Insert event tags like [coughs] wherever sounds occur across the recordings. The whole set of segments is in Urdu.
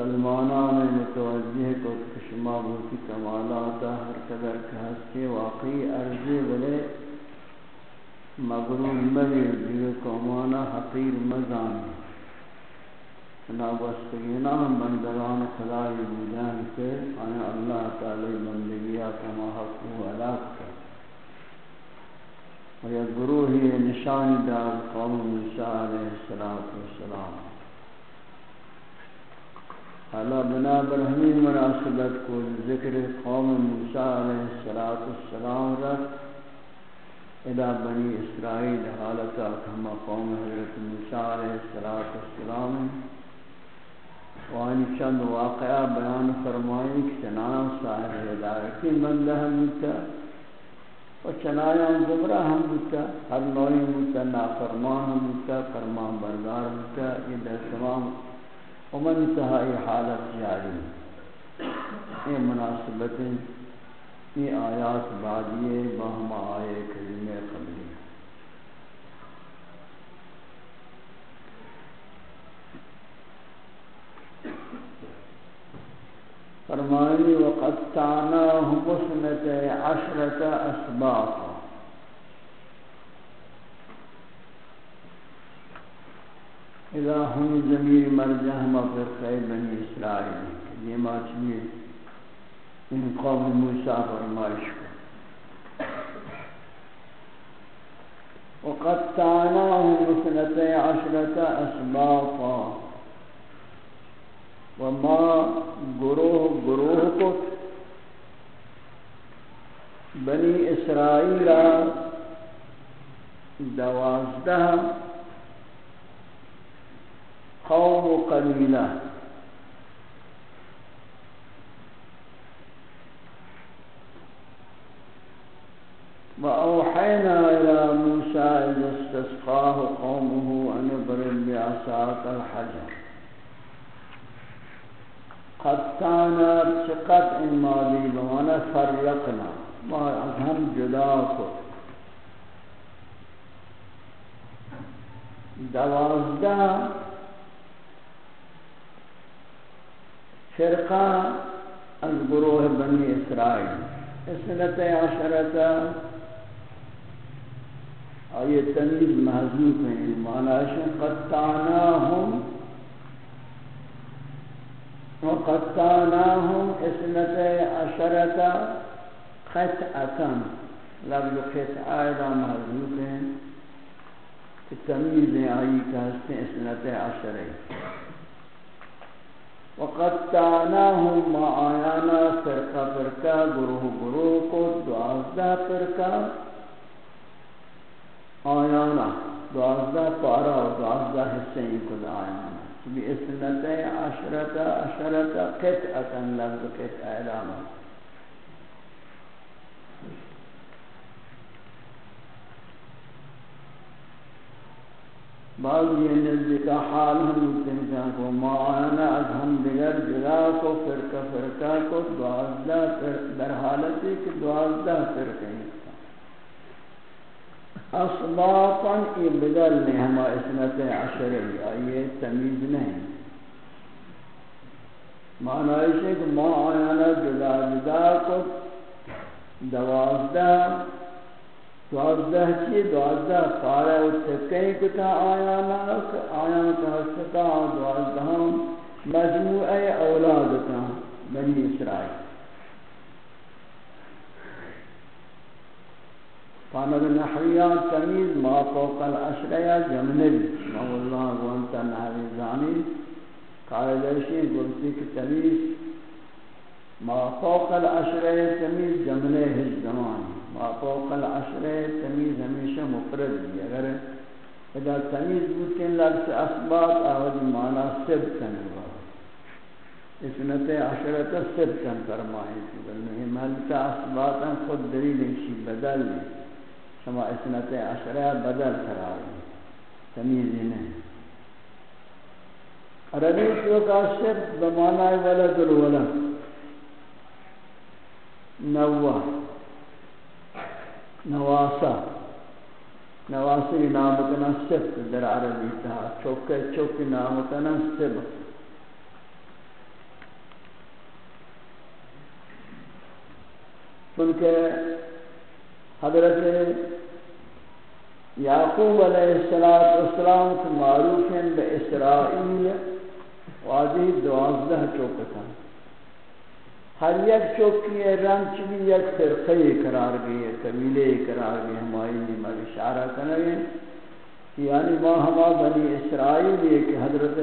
مسلمانان متوجہ کو کشما بوتی کمالاتا ہر قدر کہ واقعی عرضی بلے مغرور مبیر دیو قومانا حقیر مزان نابستگینا ہم بندگان خدای بودن کہ آیا اللہ تعالی بندگیا کما حق و علاق کر و یا گروہی نشان دار قوم موسیٰ علیہ السلام۔ حالا بنا برہمی مناسبت کو ذکر قوم موسیٰ علیہ السلام رکھ ادا بنی اسرائیل حالتا کما قوم حضرت موسیٰ علیہ السلام وانی چند واقعہ بیان فرمائی کہ چنان صاحب ہدایتی بندہ ہم ہوتا و چنایاں گمراہ ہم ہوتا ہر نوعی ہوتا نافرمان ہم ہوتا فرمان بردار ہوتا یہ در تمام ومن انتہائی حالت جاری یہ مناسبت یہ آیات بعدیے باہم آئے کریم قبلی۔ فرمائنی وقد تعناهم مسنت عشرت اسباطا۔ اذا هم ضمیر مرجع ہم فرقہ بنی اسرائیل یہ ماچنی ان قوم موسیٰ فرمائش کو۔ وقد تعناهم مثلت عشرت اسباطا وما گروہ گروہ کو بنی اسرائیل دوازدہ قوم قليلة وأوحينا إلى موسى إذ استسقاه قومه أن اضرب بعصاك الحجر. قد كان شقت الماضي بمعنى فرقنا. ما أهم جداك دوازده فرقہ از گروہ بنی اسرائیل۔ اسنت عشرتا آئی تمیز محضوب ہیں۔ معنیشن قطعناہم، وقطعناہم اسنت عشرتا خطعتا لفظ خطعہ دا محضوب ہیں۔ تمیز آئی کہستے اسنت عشرتا وقد تعناهم ما آیانا فرقہ فرقہ گروہ گروہ کو دوازدہ فرقہ، آیانا دوازدہ پارا و دوازدہ حصے کو آیانا۔ بھی اسنت عشرت عشرت، قطعتا لفظ قطع اعلانا بعض یہ نزد کا حال ہم ممکن کو معانا از ہم دیگر کو، فرقہ فرقہ کو، دوازدہ در حالتی کہ دوازدہ فرقہ اسباطا ای بدل نے ہما اسنت عشری آئیے تمیز نہیں۔ معنی ہے کہ معانا جدا جدا کو دوازدہ دوازدہ چی دوازدہ پارا اتکیں کتا آیا ناک آیا کہستا دوازدہ مجموعہ اولادتا بنی اسرائیل. فاند نحویات تمیز، ما فوق الاشریہ جمنل. ما اللہ وانتا نحوی زانی قائدشی گلتی کی تمیز. ما فوق الاشریہ تمیز جمنل ہج زمانی ما فوق العشر تمیز ہمیشہ مفرد ہے اگر اذا تمیز بودتیں لفظ اسباب آوازی معنی سبتن ہوا اسنت عشرت سبتن فرمائیں کہ بلنہ محلتا خود دلیل شی بدل لی شما اسنت عشرہ بدل قرار لی تمیز نہیں۔ عربی تو کا سبت بمعنی ولد الولد۔ نوہ نواسا۔ نواسی نام کنا سبت در عربی تھا۔ چوکے، چوکی نام کنا سبت چونکہ حضرت یعقوب علیہ السلام کے معروف ہیں بے اسرائیل واضح دوازدہ چوکتا۔ ہر یک چوکی رنگ چلی یک فرقی قرار گئی ہے، قبیلے قرار گئی ہمائی مر اشارہ کرنے یعنی ما ہما بنی اسرائیل یہ کہ حضرت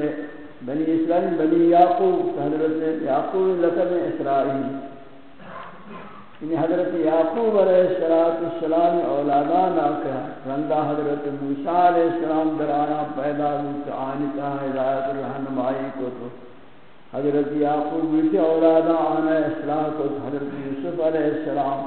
بنی اسرائیل، بنی یعقوب، حضرت یعقوب لقب اسرائیل۔ یعنی حضرت یعقوب علیہ السلام السلام اولادان آکا رندہ حضرت موسیٰ علیہ السلام در آیا پیدا ہوتا آنکا ہدایت رحنمائی کو تو حضرت یعقوب بیٹے اولادان آنا اصلاح کو حضرت یوسف علیہ السلام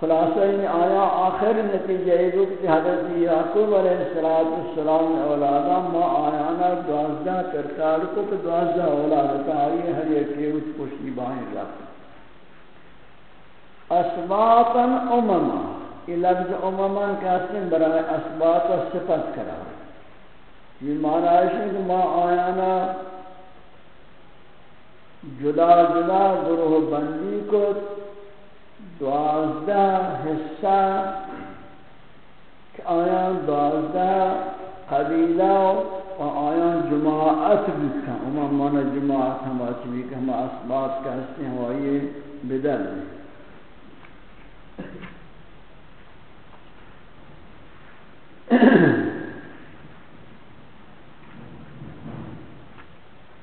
خلاصہ ان آیا، آخر نتیجہ یہ کہ حضرت یعقوب علیہ السلام اولادا ما آیانا دوازدہ کرتار کو کہ دوازدہ اولادتا آئی ہر ایک اس پشتی باہیں رکھ۔ اسباطا امما، یہ لفظ امما کہتے ہیں برای اسباط و صفت کرا۔ یہ معنی ہے کہ ما آیانا جدا جدا گروہ بندی کو دوازدہ حصہ کہ آیا دوازدہ قبیلہ و آیا جماعت بکا اما مانا جماعت ہم آچوی کہ ہم اسبات کا حصے ہیں وہ یہ بدل [coughs]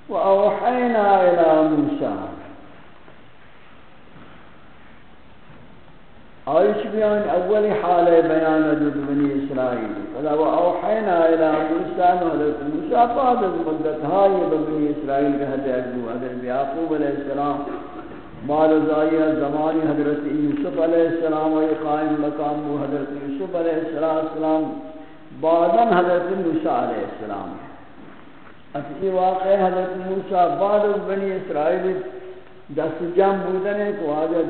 وأوحينا إلى موسى آيش بيان أول حالة بيان جد بني إسرائيل فلا و اوحینا وأوحينا إلى موسى وحضرت موسى بعد المدة هاي بني إسرائيل كهد أجو حضرت يعقوب عليه السلام. مال زائیہ زمانی حضرت یوسف علیہ السلام و قائم مقام حضرت یوسف علیہ السلام. بعداً حضرت موسیٰ علیہ السلام. اسی واقع حضرت موسیٰ بعد از بنی اسرائیل دست جم بودن ہے تو آجا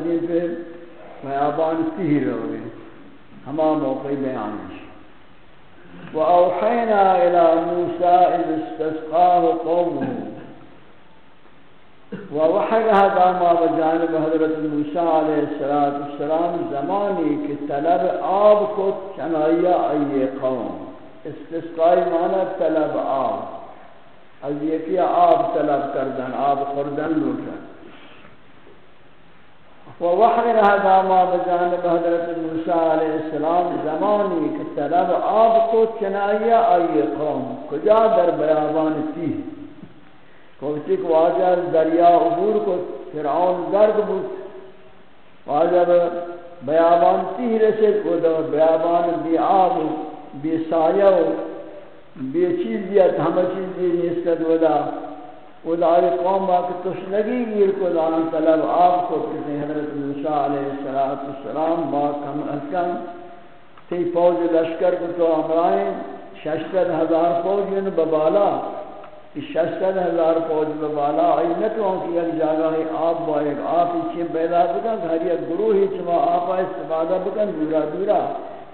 دین پہ میابان گئے ہما موقع بیان ہے۔ وَأَوْحَيْنَا إِلَى مُوسَىٰ إِذْ اسْتَسْقَاهُ قَوْمُهُ۔ ووحی هذا ما بجانب حضرت موسیٰ علیہ السلام زمانی کہ طلب آب کو چنائیا ای قوم۔ استسقائی معنی طلب آب۔ از یکی آب طلب کردن، آب خوردن لوٹن ووحی هذا ما بجانب حضرت موسیٰ علیہ السلام زمانی کہ طلب آب کو چنائیا ای قوم، کجا در بیابان تیہ کوچک واجہ دریا عبور کو فرعون گرد بود. واجہ بیابان تیر سے کو دو بیابان بی آب بی سایہ بی چیز دیت ہم چیز دی نیستد ودا ودا آئی قوم باک تشنگی گیر کو دان طلب آب کو کسی حضرت موسیٰ علیہ السلام باک ہم اکم تی فوج لشکر کو تو امرائیں ششتر ہزار فوج ان ببالا۔ ششتر ہزار فوج میں بالا آئی نتوان کی ایک جاگہ ہے، آپ با ایک آپ چیم پیدا بکن، گھر یک گروہی چما آپا استفادہ بکن دورا دورا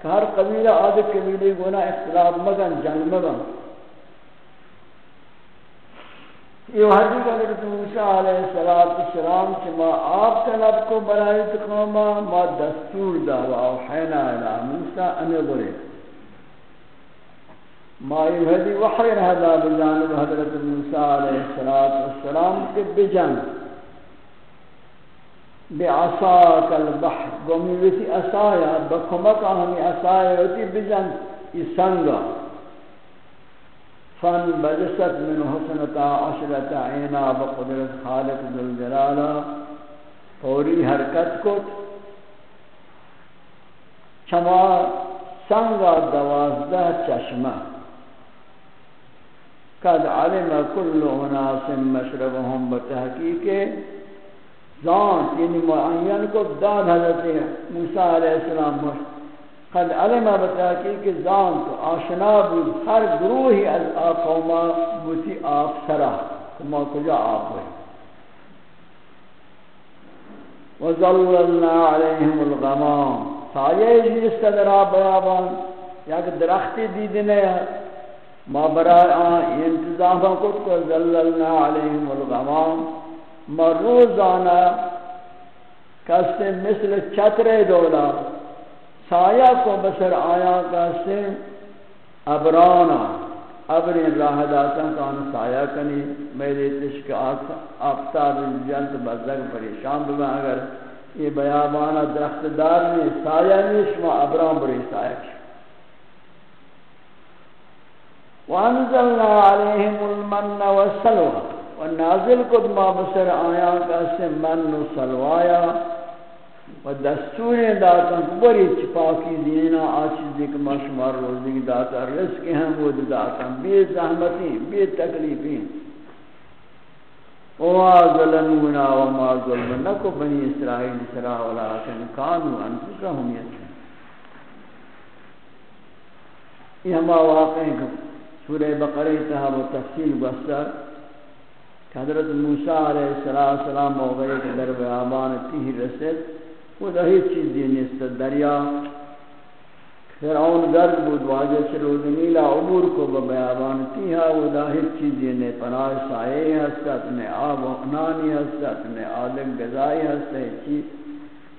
کہ ہر قبیلہ آدھے قبیلے گونا اختلاف مگن جنگ مگن یہ حدیث حضرت موسیٰ علیہ السلام چما آپ طلب کو برای تقوما ما دستور دا و اوحینا موسیٰ انے برے ما يهدي وحي هذا بجانب حضرت موسى عليه الصلاة والسلام کے بجن۔ بعصاك البحر قومي وسی اسایا بکمک ہمی اسایا ہوتی بجن۔ اسنگا فن بجست من حسنتا عشرتا عینا بقدرت خالق ذو الجلالا فوری حرکت کو چما سنگا دوازدہ چشمہ قد علم كل اناس مشربهم بتحقیق. ذات یعنی معین کو داد حضرت موسی علیہ السلام مشت قد علم بتحقیق ذات آشنا بود، ہر گروہی از قوم بوتی آپ سرا. کما کجا آپ ہوئے وظللنا عليهم الغمام. سایہ جس طرح بیابان. یا کہ درختی دیدنے ما برای آن انتظام کت کو ذللنا علیہم الغمام. ما روزانا کستے مثل چتر دولا سایہ کو بسر آیا کستے ابرانا ابرین راہ داتا کان سایہ کنی، میرے تشک آفتاب جنت بزدگ پریشان بگا اگر یہ بیابانا درخت دار میں سایہ نہیں شما ابران بری سایہ کی۔ وانزلنا علیہم المن والسلوہ و نازل کد بسر آیا کسی من و سلوایا و دستور داتا بری چپاکی دینا آچیزی که ما شمار روزی داتا رزق ہم وہ داتا بی زحمتی بی تکلیفی وما ظلمونا وما ظلمنکو بنی اسرائیل سرا ولیکن کانو انفسهم یتن یہ ہما واقع ہے سورہ بقرہ تہا و تفصیل بستر حضرت موسیٰ علیہ السلام ہو گئے کہ در بیابان تیہ رسد وہ دہی چیز دینست دریا۔ فرعون گرد بود، واجہ چلود نیلا عبور کو بیابان تیہا وہ دہی چیز دینے پناہ سائے ہستت میں آب و اقنانی ہستت میں آدم گزائی ہستت چیز۔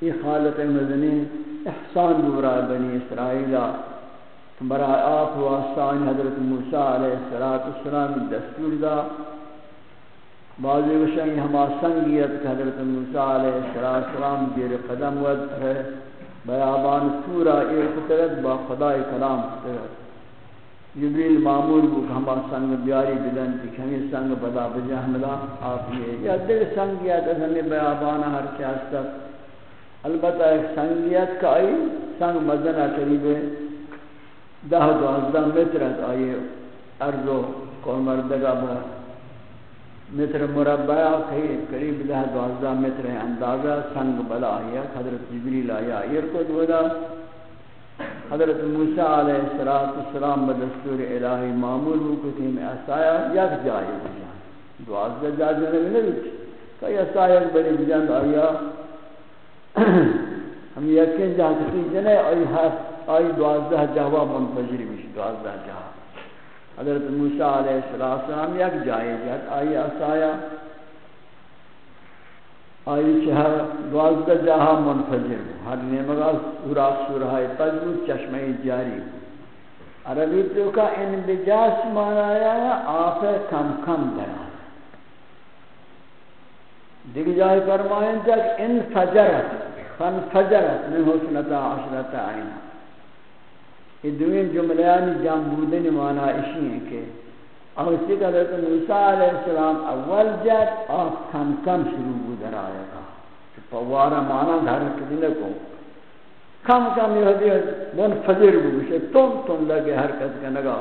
یہ خالق مدنی احسان بورا بنی اسرائیلہ برای آپ واسطان حضرت موسیٰ علیہ السلام دستور دا۔ بعضی وشنگ ہما سنگیت کہ حضرت موسیٰ علیہ السلام دیر قدم ود ہے، بیابان سورا ایک طرح با خدای کلام طرح جبریل معمول کو ہما سنگ بیاری بدن تھی ہمیں سنگ بدا بجہملا آپ یہ یا دل سنگیت ہے ہمیں بیابان ہر چاہتا البتہ ایک سنگیت کا آئی، سنگ مزنہ قریب دہ دوازدہ مترت آئیے ارض و کول بہت متر مربع کئی قریب دہ دوازدہ متر اندازہ سنگ بلا. آیا حضرت جبریل آیا ایر کو دودا حضرت موسیٰ علیہ السلام بدستور الہی معمول ہوکتی میں اسایا یک جائے بجان دوازدہ جائے نبی نبی کئی اسایا بڑی بجان آیا. [clears throat] ہم یقین جہاں کسی جنے آئی دوازدہ جہوہ منفجری بھی دوازدہ جہاں حضرت موسیٰ علیہ السلام یک جائے جات، آئی اسایا آئی چہر دوازدہ جہا منفجر، ہر نعمگا سورا سورہ تجو چشمہ جاری۔ عربی تو کا ان بجاس مانایا آپ کم کم دران دیکھ جائے فرمائیں تک ان فجرت فن فجرت من حسنتا عشرتا آئینہ۔ یہ دوین جملیانی جام مانا اشی ہیں کہ اور اسی کا حضرت موسیٰ علیہ السلام اول جات آف کم کم شروع بودر آئے گا پوارا مانا دھر کدنے کو کم کم یہ حدیث من بوشے تم تم لگے حرکت کا نگا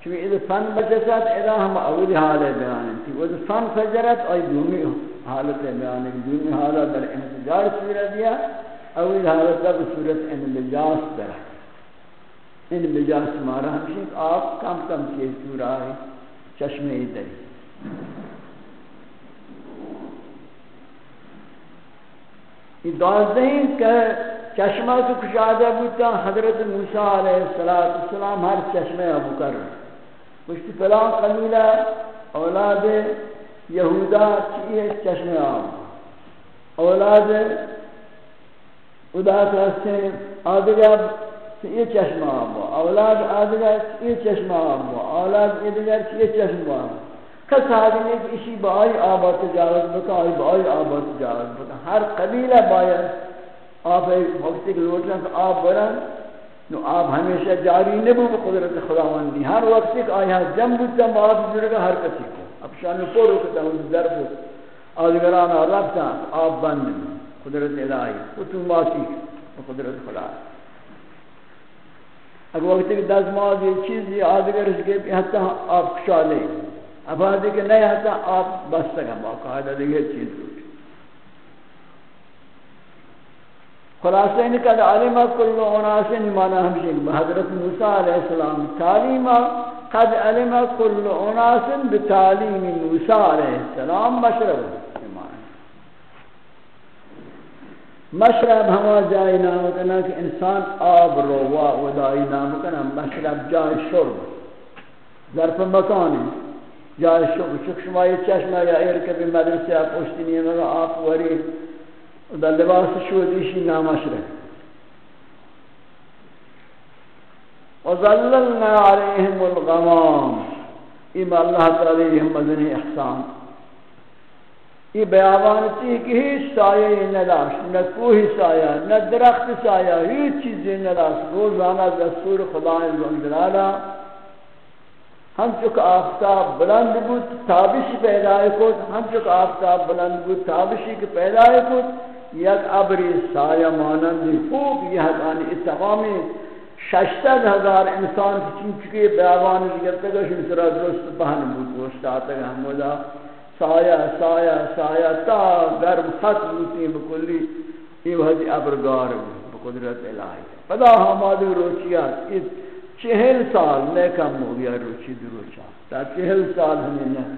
چونکہ اذا فن بجسات اذا ہم اول حال بیان تھی وہ فن فجرت اور دومی حالت بیان دومی حالت در انتجار صورت دیا اول حالت تب صورت انتجاس در ہے ان مجاز مارا ہمشہ آپ کم کم چیز سورا ہے؟ چشمے دری یہ دوازدہیں کہ چشمہ کو کشادہ بودتا حضرت موسیٰ علیہ السلام ہر چشمے ابو کر مشتی فلان قلیلہ، اولاد یہودہ چیئے چشمے آب۔ اولاد ادا کرتے آدھگا یہ چشمہ آب اولاد آدگر یہ چشمہ آب اولاد ادگر یہ چشمہ آب کس آدمی کہ اسی بائی آبا تجارت بکا، آئی بائی آبا تجارت بکا۔ ہر قبیلہ باید آپ ایک وقتی کے لوٹنا کہ آپ برن نو آپ ہمیشہ جاری نبو قدرت خداوندی ہر وقتی کہ آئی ہاں جم بودتا بات جرگا ہر کسی کو۔ اب شان کو روکتا ہوں ضرب آدگرانا رفتا آپ بند قدرت الہی اتوماتی قدرت خداوندی اگر وقتی کہ دزماز یہ چیز یہ آدھگر اس کے حتی آپ کشا لیں اب آدھے کہ نہیں، حتی آپ بس سکا باقاعدہ دیگر چیز روٹی خلاصہ ان کا علمہ کل اناسن مانا ہمشن حضرت موسیٰ علیہ السلام تعلیمہ قد علمہ کل اناسن بتعلیم موسیٰ علیہ السلام مشرب مشرب ہما جائے نام کنا کہ انسان آب روا ودائی نام کنا مشرب جائے شرب، ظرف مکانی جائے شرب، چک شما یہ چشمہ یا ایر کبھی مدرسے آپ پوشتی نہیں مگا آپ وری و در لباس شودیشی نامش رکھ وظللنا عليهم الغمام، ایم اللہ تعالی ہم مدنی احسان۔ یہ بیابان تھی کہ ہی سایہ نہ لاش نہ کوئی سایہ، نہ درخت سایہ، ہیچ چیز نہ لاش روزانہ دستور خدا جلالا ہم چک آفتاب بلند بود، تابش پیدا کت۔ ہم چک آفتاب بلند بود، تابشی کے پیدا کت۔ یک عبری سایہ مانند خوب، یہ حقانی تمامی ششتد ہزار انسان کی چین چکے بیابان جگرتے گا شن درست پہن بود گوشت آتا گا ہمودا سایہ سایہ سایہ تا گرم خط بوتی بکلی یہ وحدی ابرگار بقدرت الہی۔ پدا ہمادی روچیات۔ اس چہل سال میں کم ہو گیا روچی دروچا تا چہل سال ہمیں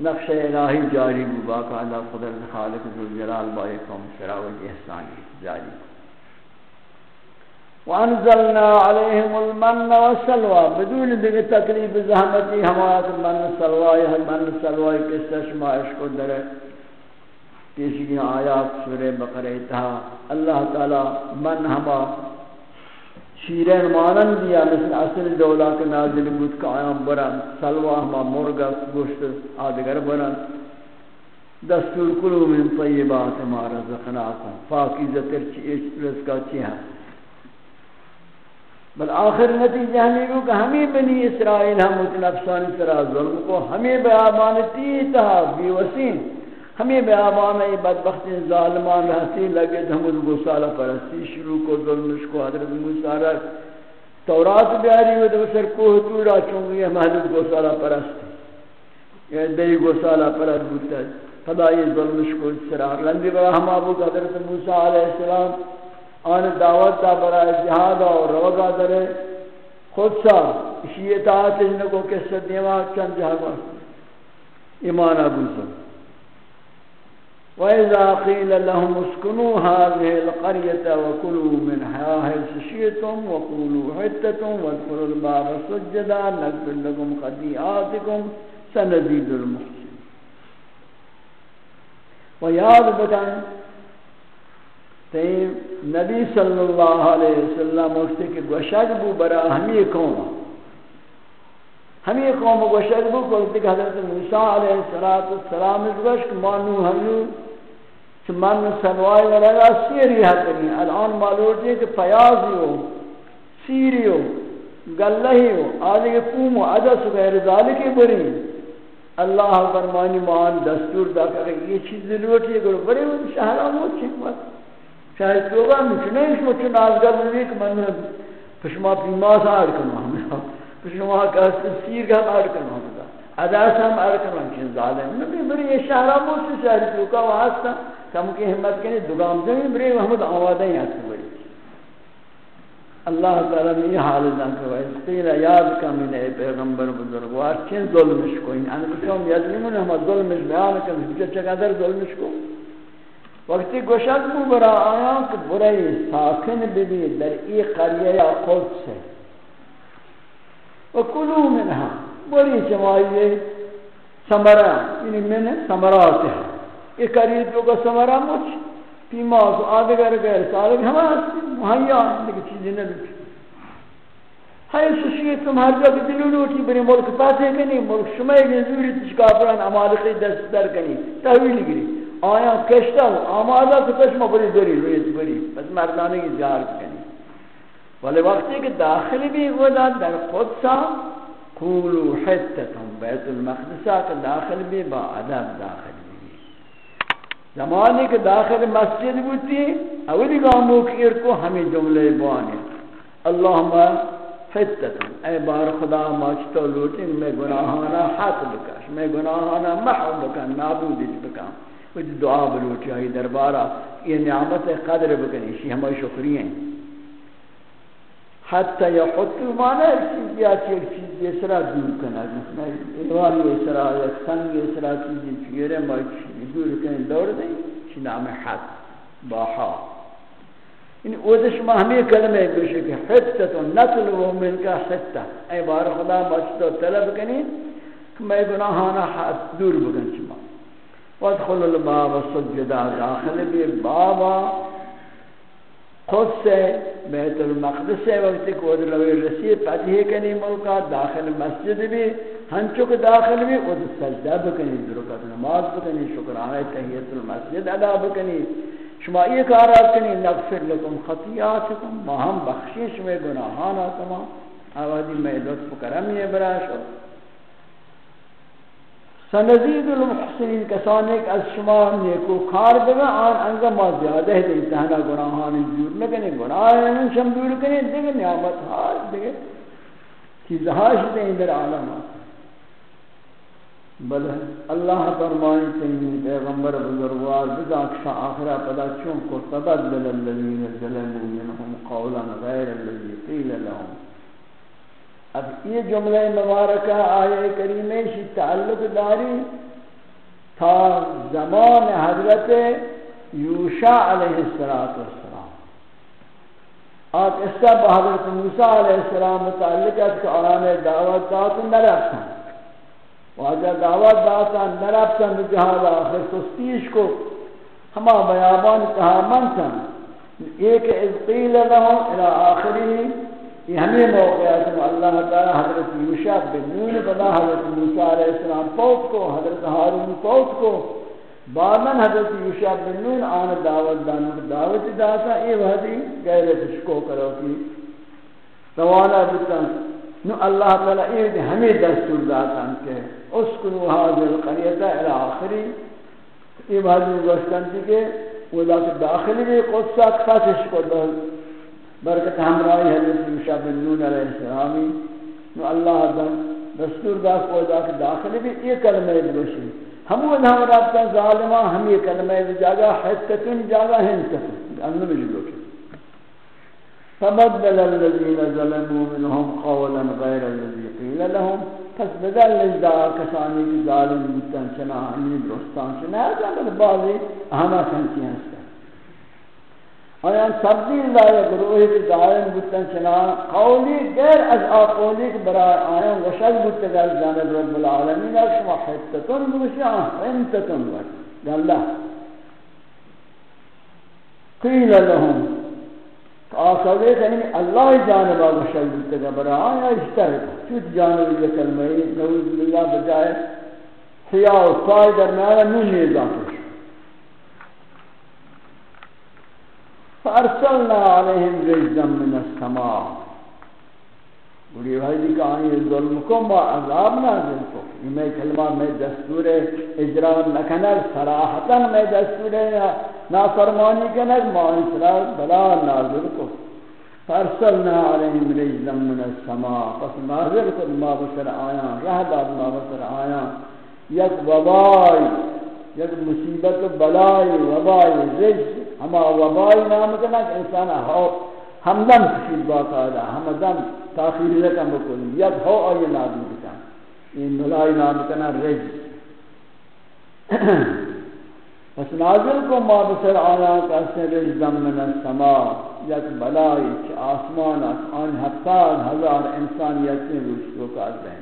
نقش الہی جاری بو باقاعدہ قدرت خالق ذوالجلال بائی قوم شراوت احسانی جاری۔ وانزلنا عليهم المن والسلوى. بدون دیگر تکلیف، زحمتی ہمارا من سلوى من سلوى قصہ شما عشق در پیشگی آیات سورہ بقرہ تھا اللہ تعالی من ہما شیرین مانن دیا، مثل اصل دولا کے نازل بود کا آیام برن. سلوى ہما مرگا گوشت آدگر برن. دستور کلو من طیبات ما رزقناکم. فاکیزتر چی رزقا چی ہیں بل آخر نتیجہ ہمیں کو کہ ہمیں بنی اسرائیل ہم اس نفسان سرا ظلم کو، ہمیں بیابان تیتا بی وسیم۔ ہمیں بیابان ای بدبخت ظالمان رہتی لگے ہم اس گسالہ پرستی شروع کو ظلمش کو حضرت موسیٰ رکھ تورات بیاری و دو سر کوہ تورا چونگی ہم حضرت گسالہ پرستی۔ یہ دی گسالہ پرست بودتا ہے۔ خدا یہ ظلمش کو سرا لندی برا ہم آبو حضرت موسیٰ علیہ السلام آن دعوت دا برای جہاد اور روگا درے خود سا اسی اطاعت انکو کس دیما چند جہاں ایمان ابو سن وَإِذَا قِيلَ لَهُمُ اسْكُنُوا هَذِهِ الْقَرْيَةَ وَكُلُوا مِنْهَا حَيْثُ شِئْتُمْ وَقُولُوا حِطَّةٌ وَادْخُلُوا الْبَابَ سُجَّدًا نَغْفِرْ لَكُمْ خَطِيئَاتِكُمْ سَنَزِيدُ الْمُحْسِنِينَ۔ وَيَادْ بَكَنْ تیم نبی صلی اللہ علیہ وسلم وقتی کہ گوشک بو برا ہمی قوم. ہمی قوم گوشک بو کہ حضرت موسیٰ علیہ السلام اس گوشک مانو ہمیو، چھ من سنوائی ورگا سیری حقنی الان معلوم ہے کہ پیازی ہو، سیری ہو، گلہی ہو آدھے کے پوم و عدس غیر ذالکی بری۔ اللہ فرمانی، مان دستور دا کہ یہ چیز ضرورت ہے بڑے شہرہ موچی مت شاید تو گا مچنے اس مچ نازگر نہیں کہ من پشما پیما سا اڑ کرنا پشما کا سیر کا اڑ کرنا ہوتا ادا سم اڑ کرنا کہ ظالم نبی بری یہ شہرہ مو سے شہر تو کا واسطہ کم کی ہمت کے دگام دے بری محمد آوادہ یہاں سے بری اللہ تعالی نے یہ حال دان کہ اس یاد کا من پیغمبر بزرگوار چین ظلمش کوئی ان کو یظلمون ہم ظلمش بیان کہ چقدر ظلمش کو وقتی گوشت بو برا آیا کہ برای ساکن ببی در ای قریه یا خود سے و کلو منها، بری جماعی سمرہ یعنی من سمرات ہے یہ قریب جو کا سمرہ مچ، پیماز و آدگر غیر سالک ہم ہستی مہیا لیکن چیزیں نہ لوٹی ہے سوشی تم ہر جگہ دلو لوٹی بری ملک پاتے کنی ملک شمائی نزوری تشکافران، امالقی دست در کنی، تحویل گری آیا کشتا ہوں، آمادہ تو کشمہ بری دری رویت بری بس مردانے کی زیارت کنی ولی وقتی کہ داخل بھی ہوتا در خود سا، کولو حتتم بیت المقدسہ کہ داخل بھی، با عدب داخل بھی۔ زمانی کہ داخل مسجد بوتی اولی گامو کیر کو ہمیں جملے بوانے۔ اللہم حتتم اے بار خدا ماچتو لوٹنگ میں گناہانا حق بکش، میں گناہانا محو بکن، نابودی بکن۔ وہ دعا بلوٹی آئی دربارہ، یہ نعمت قدر بکنی، شی ہمیں شکری ہیں۔ حتی یحطو مانا ایک چیز یا ایک چیز یہ سرا دور کنا ایوان یہ سرا ایک سنگ یہ سرا چیزی چیرے مائی چیزی دور کنی دور دیں چی نام حد باحا۔ یعنی ان اوزش ما ہمیں کلمہ گوشے کہ حتتو نطلبو من کا حتہ اے بار خدا مجھتو طلب کنی، کہ میں گناہانا حد دور بکن چی۔ وادخل الباب سجدا داخل بھی بابا خود سے بیت المقدس سے وقت کو روی رسی فتح کنی ملکا داخل مسجد بھی، ہنچک داخل بھی وہ سجدہ بکنی، درکت نماز بکنی شکرانے تحییت المسجد ادا بکنی، شما یہ کارا کنی، نغفر لکم خطیاتکم، ما ہم بخشش میں گناہانا تمام۔ آوازی میں لطف کرمی براشو۔ سنزید المحسنین کسانی کہ از شما نیکو کار بگا آن انگا ما زیادہ ہے دیتہنا گناہانی دور نکنی، گناہ من شم دور کنی، دیکھ نعمت ہاش دیکھ چیزہاش دیں در عالمات بل اللہ فرمائی تنگی پیغمبر بزرگوار بزا اکشا آخرہ پدا چون کو تبدل الذین ظلموا منهم قولا غیر الذی قیل لهم اب یہ جملہ مبارکہ آئے کریمے شی تعلق داری تھا زمان حضرت یوشا علیہ السلام آت اس کا حضرت موسیٰ علیہ السلام متعلق ہے کہ آیان دعوت داتا نرفتا واجہ دعوت داتا نرفتا نجہاد آخر سستیش کو ہما بیابان کہا منتا ایک از قیل لہم الى آخری یہ ہمیں موقع ہے کہ اللہ تعالی حضرت یوشع بن نون بنا حضرت موسی علیہ السلام فوت کو، حضرت ہارون فوت کو۔ بعدن حضرت یوشع بن نون آن دعوت دان دعوت داتا، اے وحدی، غیر کو کرو کی۔ سوالا بتا نو اللہ تعالی اے ہمیں دستور داتا کہ اسکنو هذه القريه الى اخری یہ وحدی گوشتن تھی کہ، وہ داخلی بھی قدسہ خاصش کو برکت ہمراہی حضرت یوشع بن نون علیہ السلامی نو اللہ دن دستور دا کو دا کہ داخل بھی یہ کلمہ بشی. ہم وہ ہم رابطہ ظالمہ ہم یہ کلمہ جاگا حتتن جاگا ہنتتن انہوں انو مجھے لوکی فبدل الذين ظلموا منهم قولا غير الذي قيل لهم پس بدل لجدا کسانی کی ظالم بودتن چنا ہمیں درستان چنا ہے بعضی ہمہ سنچی ہستا. آیان تبدیل دائے گروہی کی دائم بودتن چنا قولی غیر از آقولی کی برای آیان وشد بودتا گل جانب رب العالمین، از شما حتتن بوشی آن حنتتن بوشی گلہ قیل لهم آخری کہ اللہ جانب وشد بودتا برای آیان اشترک چود جانب یہ کلمہی نوز اللہ بجائے حیاء و سائی درمیانا نون نیزان فارسلنا عليهم رجزا من السماء۔ بڑی بھائی جی کہ آئیں ظلم کو ما عذاب نازل کو یہ میں کلمہ میں دستور اجرا نکنر صراحتا میں دستور نافرمانی کنر، ما انسرا بلا نازل کو۔ فارسلنا عليهم رجزا من السماء۔ پس نازل کو ما بسر آیا، رہ داد ما بسر آیا۔ یک وبائی، یک مصیبت بلائی، وبائی رجز ہما وبائی نام کنا کہ انسان ہو ہمدم کشید باقاعدہ ہمدم تاخیر رکم بکلی، ید ہو آئی نابی بکن۔ این ملائی نام کنا رج۔ [clears throat] پس نازل کو ما بسر آیا کسی رج من السماء یک بلائی چھ آسمانت آن ہفتاد ہزار انسانیت میں روشتو کا دیں۔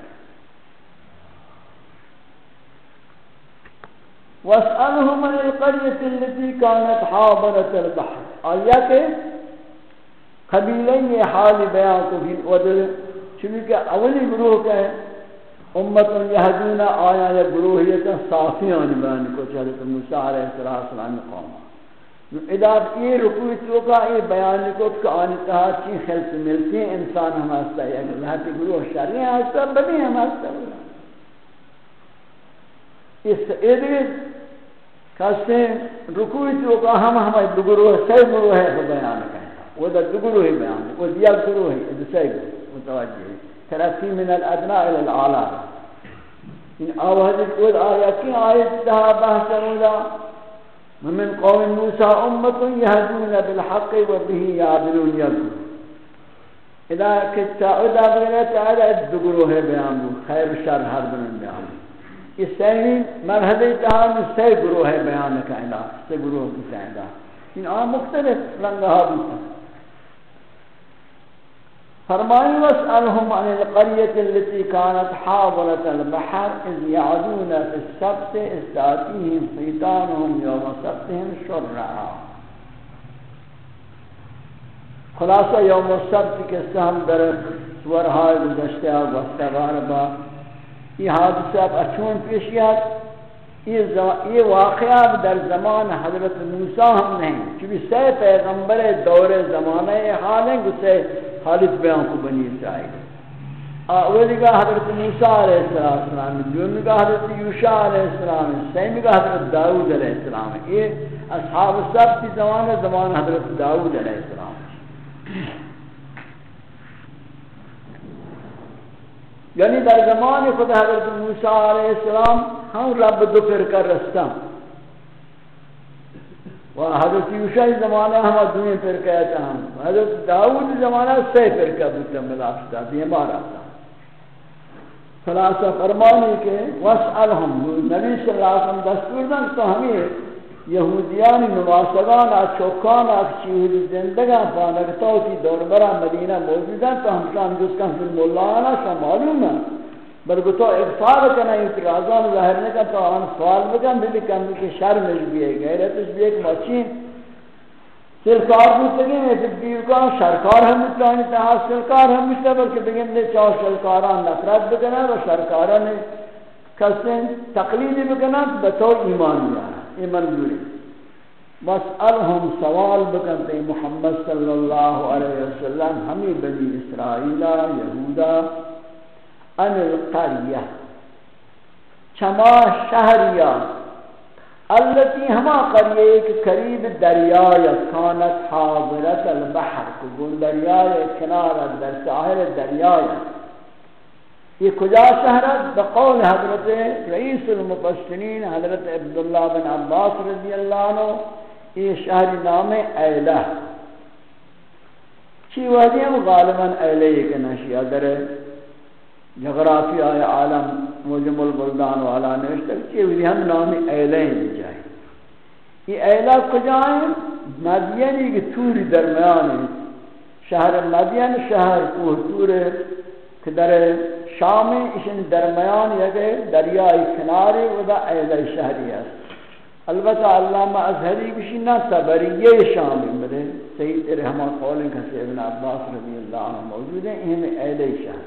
واسألهم عن القرية التي كانت حاضرة البحر۔ آیا کہ یہ حال بیان کو بھی ودل چونکہ اولی گروہ کا ہے، امت یہدون آیا یا گروہیت صافیان بیان کو چلت موسیٰ علیہ السلام قوم۔ اداد یہ رکوع چوکا یہ بیان کو کہ آنی کہا چی خلط ملتی انسان ہم ہستا ہے اللہ تی گروہ شرعی ہستا بنی ہم ہستا ہے یہ کہتے ہیں رکوع تو کا ہم دگرو ہے سی گرو ہے تو بیان کریں وہ دگرو ہی بیان وہ دیا گرو ہے یہ سی گرو متوجہ ترقی من الادنى إلى الاعلى ان آواز اول آیات کی آیت تھا بحث ہوگا ومن قوم موسى امه يهدون بالحق وبه يعدلون اذا كنت اذا على شر یہ سہی مرحلہ تہا سے گروہ ہے بیان کا علاج سے گروہ کی سہدا ان آن مختلف رنگہ بھی فرمائیں واسألهم عن القرية التي كانت حاضرة البحر إذ يعدون في السبت استاتيهم حيطانهم يوم سبتهم شرعا۔ خلاصہ، یوم السبت کے سہم در سورہائے گزشتہ وقتہ یہ حادثہ اب اچھون پیشیات یہ واقعہ در زمان حضرت موسیٰ ہم نہیں، چونکہ سے پیغمبر دور زمانہ حال ہیں گسے حالت بیان کو بنی اسرائیل۔ اولی کا حضرت موسیٰ علیہ السلام دومی کا حضرت یوشا علیہ السلام سیمی کا حضرت داود علیہ السلام۔ یہ اصحاب سب کی زمان زمان حضرت داود علیہ السلام۔ یعنی در زمان خود حضرت موسیٰ علیہ السلام ہم رب دو پھر کر رستہ و حضرت یوشع زمانہ ہم دنیا پر کہتا ہم حضرت داؤد زمانہ سے پر کا بوتا ملاشتا بیمار آتا خلاصہ فرمانی کہ واسألہم نبی یعنی صلی اللہ علیہ وسلم دستور دن تو ہمیں یہودیان نواسگان چوکان چیہود زندگان پانکتاو کی دور برا مدینہ موجود ہیں تو ہم شام جس کا فی المولانا شا معلوم ہے بلکہ تو اغفار کرنا اعتراضان ظاہر نہیں کرتا آن سوال بکن بھی کم کہ شرمش بھی ہے غیرتش بھی ایک مچین سرکار بھی سکیں میں پھر دیو کا شرکار ہم اتلانی تہا سرکار ہم اتلا بلکہ بگن دے چاہ شرکاران نفرت بکنا و شرکاران کسیں تقلیدی بکنا بطور ایمان لیا ایمان جوری بس الہم سوال بکنتے محمد صلی اللہ علیہ وسلم، ہمیں بنی اسرائیلہ یہودہ ان القریہ چما شہریہ التي ہما قریہ، ایک قریب دریائے کانت حاضرت البحر، کو دریائے کنار، در ساحل دریائے یہ کجا شہرت بقول حضرت رئیس المفسرین حضرت عبداللہ بن عباس رضی اللہ عنہ، یہ شہر نام ایلہ چی وحدی ہم غالباً ایلہ کے نشیہ در جغرافی آئے عالم مجم البلدان والا نوشتر کہ وہی ہم نام ایلین جائیں جی۔ یہ ایلہ کجا کجائیں مدینی کی توری درمیان ہے شہر مدین شہر کوہ تور کہ در شام اشن درمیان یکے دریائی کنارے ودا ایلہ شہری ہے البتہ علامہ ازہری کشی نہ صبریہ شام ہے سید رحمہ قولن کسی ابن عباس رضی اللہ عنہ موجود ہیں انہیں ایلہ شہر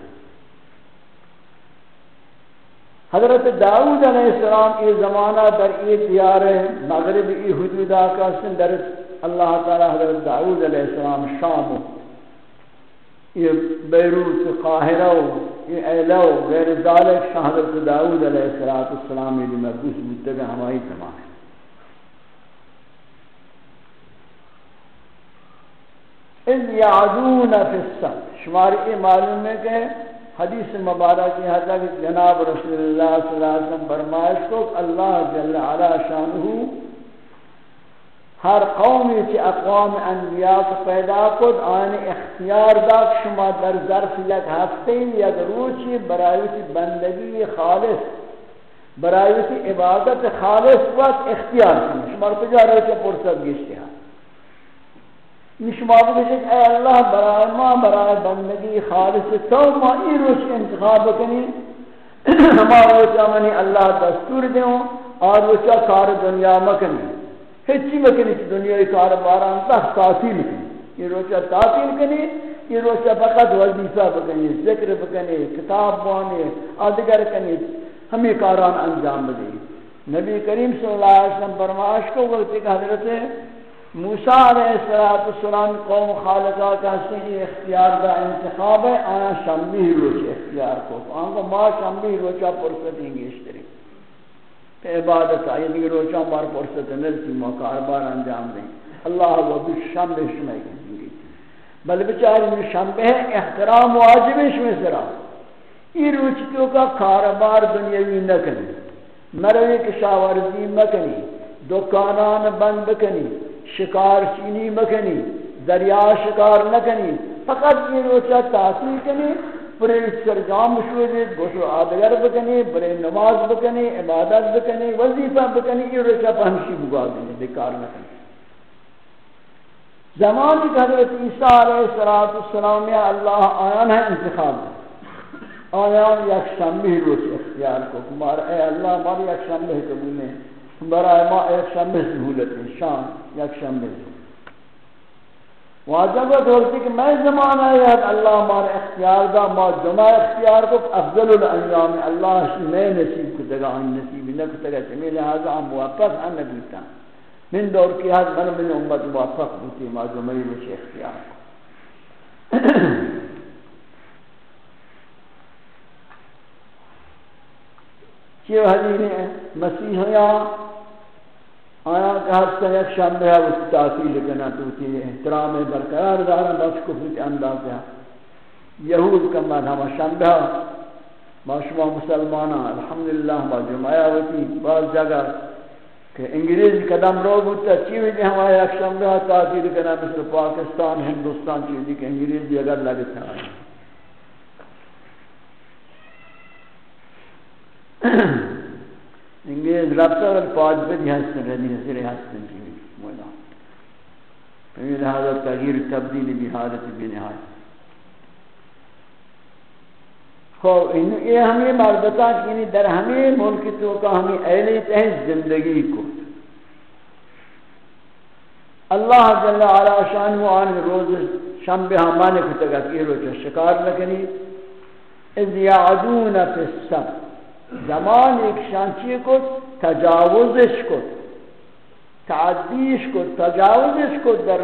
حضرت داؤد علیہ السلام یہ زمانہ در ای دیار مغرب ای حدودہ کا سن در اللہ تعالی حضرت داؤد علیہ السلام شام یہ بیروت قاہرہ یہ ایلو غیر ذالک شاہ حضرت داؤد علیہ السلام یہ محبوس بودتے گا ہماری زمانے اذ یعدون فی السبت شماری یہ معلوم ہے کہ حدیث مبارک کی حضرت جناب رسول اللہ صلی اللہ علیہ وسلم فرمائش کو اللہ جل علا شانہ ہر قومی کی اقوام انبیاء کو پیدا کد آن اختیار دا شما در ظرف یک ہفتے یک روچی برایتی بندگی خالص برایتی عبادت خالص وقت اختیار کنی. شما رو کجا روچی پرسد گشتی ہیں نشما بگشت اے اللہ برائے ما برائے بندگی خالص تو ما ای روش انتخاب کنی. [clears throat] ہما روچا منی اللہ دستور دیوں اور روچا کار دنیا مکنی ہچی مکنی چی دنیا کار باران تک تعطیل کنی. یہ روچا تعطیل کنی یہ روچا فقط وظیفہ بکنی، ذکر بکنی، کتاب بانی، آدگر کنی، ہمیں کاران انجام بدی. نبی کریم صلی اللہ علیہ وسلم فرماش کو وقت ایک حضرت موسیٰ علیہ السلام قوم خالقہ کا صحیح اختیار دا انتخاب ہے، آنا شمبی روچ اختیار کو. آن ما شمبی روچا پرسط ہی گیشتری. کہ عبادت آئی یعنی دیگر روچا مار پرسط نلتی موقع کاربار انجام دیں۔ اللہ وہ بھی شمبی شمائی کی بل بچاری میں شمبی ہے، احترام واجب شمی سرا۔ یہ روچتوں کا کاربار دنیاوی نکنی مروی کشاورزی مکنی دکانان بند بکنی شکار چینی مکنی دریا شکار نکنی فقط یہ روچا تاثیر کنی برے سرگام مشہور گوشو آدگر بکنی برے نماز بکنی عبادت بکنی وظیفہ بکنی یہ روچا پہنشی بگا دیں بیکار نکنی زمانی کہ حضرت عیسیٰ علیہ السلام یا اللہ آیان ہے انتخاب۔ آیان یک شنبہ روچ اختیار کو کمار اے اللہ، مار یک شنبہ قبول ہے برای ما یک شنبہ سہولت شان یک شنبہ واجب دورتی کہ میں زمانہ ہے اللہ مار اختیار دا ما جمع اختیار کو، افضل الانیام، اللہ میں نصیب کو دگا ان نصیب نہ کو دگا چمی لہذا ہم موفق ہم نبیتا من دور کی حد من من امت موفق ہوتی معظمی بچے اختیار کو۔ چیو حدیث مسیح یا ہستا یک شنبہ ہے اس تاثیل کنا توتی احترام برقرار دارا بس کفر کے انداز ہے یہود کا مد ہما شنبہ ما شما مسلمانا الحمدللہ ما جمعہ ہوتی بعض جگہ کہ انگریز قدم رو بودتا چیوی دی ہمارے اکشم رہا تاثیر کرنا مثل پاکستان ہندوستان چیوی دی کہ انگریزی اگر لگتا ہے انگریز ربطہ اور پاج بدی ہستن رہنی حسر ہستن چیوی مولا. فہمی لہذا تغییر تبدیل بھی حالت بھی نہایت خوب یہ ہمیں مربطہ کی یعنی در ہمیں ملک تو کا ہمیں اہلی تہز زندگی کو اللہ جل علا شان و آن روز شم شنبہ ہمانے کو تگا کی روچ شکار لکنی اذ یعدون فی السب زمان ایک شانچی کو تجاوزش کرد تعدیش کرد تجاوزش کرد در